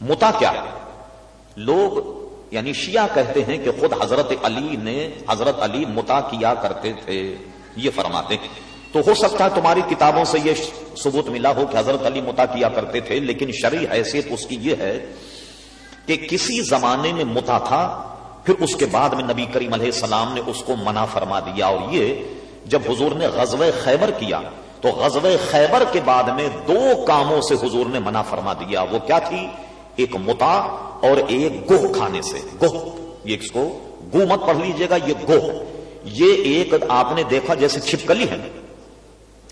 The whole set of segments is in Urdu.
متا کیا؟ ہے لوگ یعنی شیعہ کہتے ہیں کہ خود حضرت علی نے حضرت علی متا کیا کرتے تھے، یہ فرماتے ہیں۔ تو ہو سکتا ہے تمہاری کتابوں سے یہ ثبوت ملا ہو کہ حضرت علی متا کیا کرتے تھے، لیکن شرعی حیثیت اس کی یہ ہے کہ کسی زمانے میں متا تھا، پھر اس کے بعد میں نبی کریم علیہ السلام نے اس کو منع فرما دیا۔ اور یہ جب حضور نے غزوہ خیبر کیا، تو غزوہ خیبر کے بعد میں دو کاموں سے حضور نے منع فرما دیا۔ وہ کیا تھی؟ ایک متا اور ایک گوہ کھانے سے۔ گوہ۔ یہ اس کو گو مت پڑھ لیجیے گا، یہ گوہ۔ یہ ایک آپ نے دیکھا جیسے چھپکلی ہے۔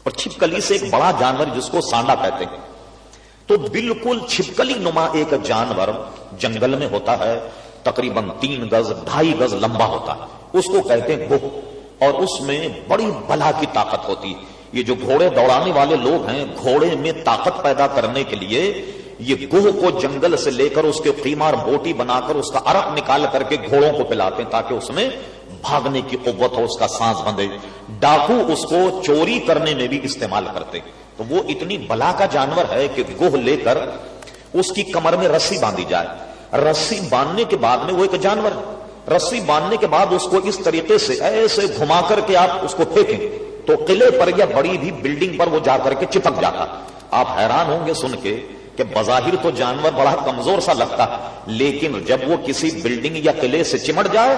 اور چھپکلی سے ایک بڑا جانور جس کو سانڈا کہتے ہیں۔ تو بالکل چھپکلی نما ایک جانور جنگل میں ہوتا ہے، تقریباً تین گز، ڈھائی گز لمبا ہوتا ہے۔ اس کو کہتے ہیں گوہ۔ اور اس میں بڑی بلا کی طاقت ہوتی۔ یہ جو گھوڑے دوڑانے والے لوگ ہیں، گھوڑے میں طاقت پیدا کرنے کے لیے یہ گوہ کو جنگل سے لے کر اس کے قیمار بوٹی بنا کر اس کا عرق نکال کر کے گھوڑوں کو پلاتے ہیں تاکہ اس میں بھاگنے کی قوت ہو، اس کا سانس بندے۔ ڈاکو اس کو چوری کرنے میں بھی استعمال کرتے۔ تو وہ اتنی بلا کا جانور ہے کہ گوہ لے کر اس کی کمر میں رسی باندھی جائے۔ رسی باندھنے کے بعد میں وہ ایک جانور ہے۔ رسی باندھنے کے بعد اس کو اس طریقے سے ایسے گھما کر کے آپ اس کو پھینکیں تو قلعے پر یا بڑی بھی بلڈنگ پر وہ جا کر کے چپک جاتا۔ آپ حیران ہوں گے سن کے کہ بظاہر تو جانور بڑا کمزور سا لگتا، لیکن جب وہ کسی بلڈنگ یا قلعے سے چمٹ جائے،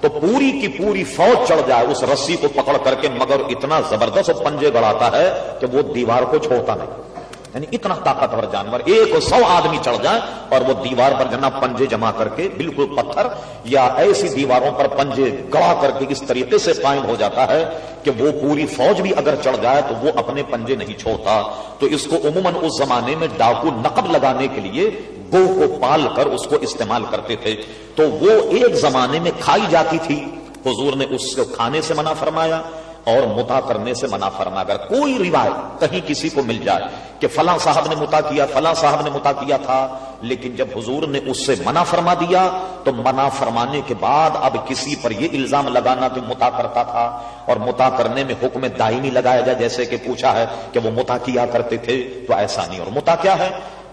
تو پوری کی پوری فوج چڑھ جائے اس رسی کو پکڑ کر کے، مگر اتنا زبردست پنجے گڑاتا ہے کہ وہ دیوار کو چھوڑتا نہیں۔ یعنی اتنا طاقتور جانور، ایک سو آدمی چڑھ جائے اور وہ دیوار پر جنا پنجے جمع کر کے بالکل پتھر یا ایسی دیواروں پر پنجے گڑا کر کے اس طریقے سے قائم ہو جاتا ہے کہ وہ پوری فوج بھی اگر چڑھ جائے تو وہ اپنے پنجے نہیں چھوڑتا۔ تو اس کو عموماً اس زمانے میں ڈاکو نقب لگانے کے لیے گو کو پال کر اس کو استعمال کرتے تھے۔ تو وہ ایک زمانے میں کھائی جاتی تھی۔ حضور نے اس کو کھانے سے منع فرمایا۔ اور متا کرنے سے منع فرما۔ اگر کوئی روایت کہیں کسی کو مل جائے کہ فلاں صاحب نے متا کیا، فلاں صاحب نے متا کیا تھا، لیکن جب حضور نے اس سے منع فرما دیا، تو منع فرمانے کے بعد اب کسی پر یہ الزام لگانا کہ متا کرتا تھا۔ اور متا کرنے میں حکم دائمی لگایا جائے جیسے کہ پوچھا ہے کہ وہ متا کیا کرتے تھے، تو ایسا نہیں۔ اور متا کیا ہے؟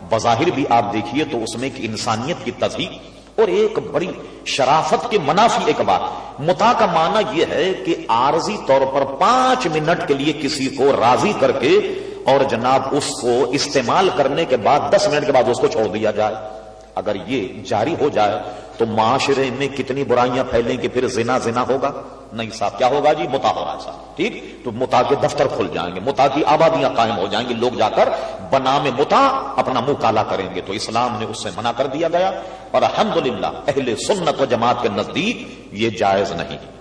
بظاہر بھی آپ دیکھیے تو اس میں انسانیت کی تصدیق اور ایک بڑی شرافت کے منافی ایک بات۔ متا کا معنی یہ ہے کہ عارضی طور پر پانچ منٹ کے لیے کسی کو راضی کر کے اور جناب اس کو استعمال کرنے کے بعد دس منٹ کے بعد اس کو چھوڑ دیا جائے۔ اگر یہ جاری ہو جائے تو معاشرے میں کتنی برائیاں پھیلیں کہ پھر زنا زنا ہوگا؟ نہیں صاحب، کیا ہوگا جی؟ متا ہوگا صاحب، ٹھیک؟ تو متا کے دفتر کھل جائیں گے، متا کی آبادیاں قائم ہو جائیں گی، لوگ جا کر بنا میں متا اپنا منہ کالا کریں گے۔ تو اسلام نے اس سے منع کر دیا گیا۔ اور الحمدللہ، اہل سنت و جماعت کے نزدیک یہ جائز نہیں۔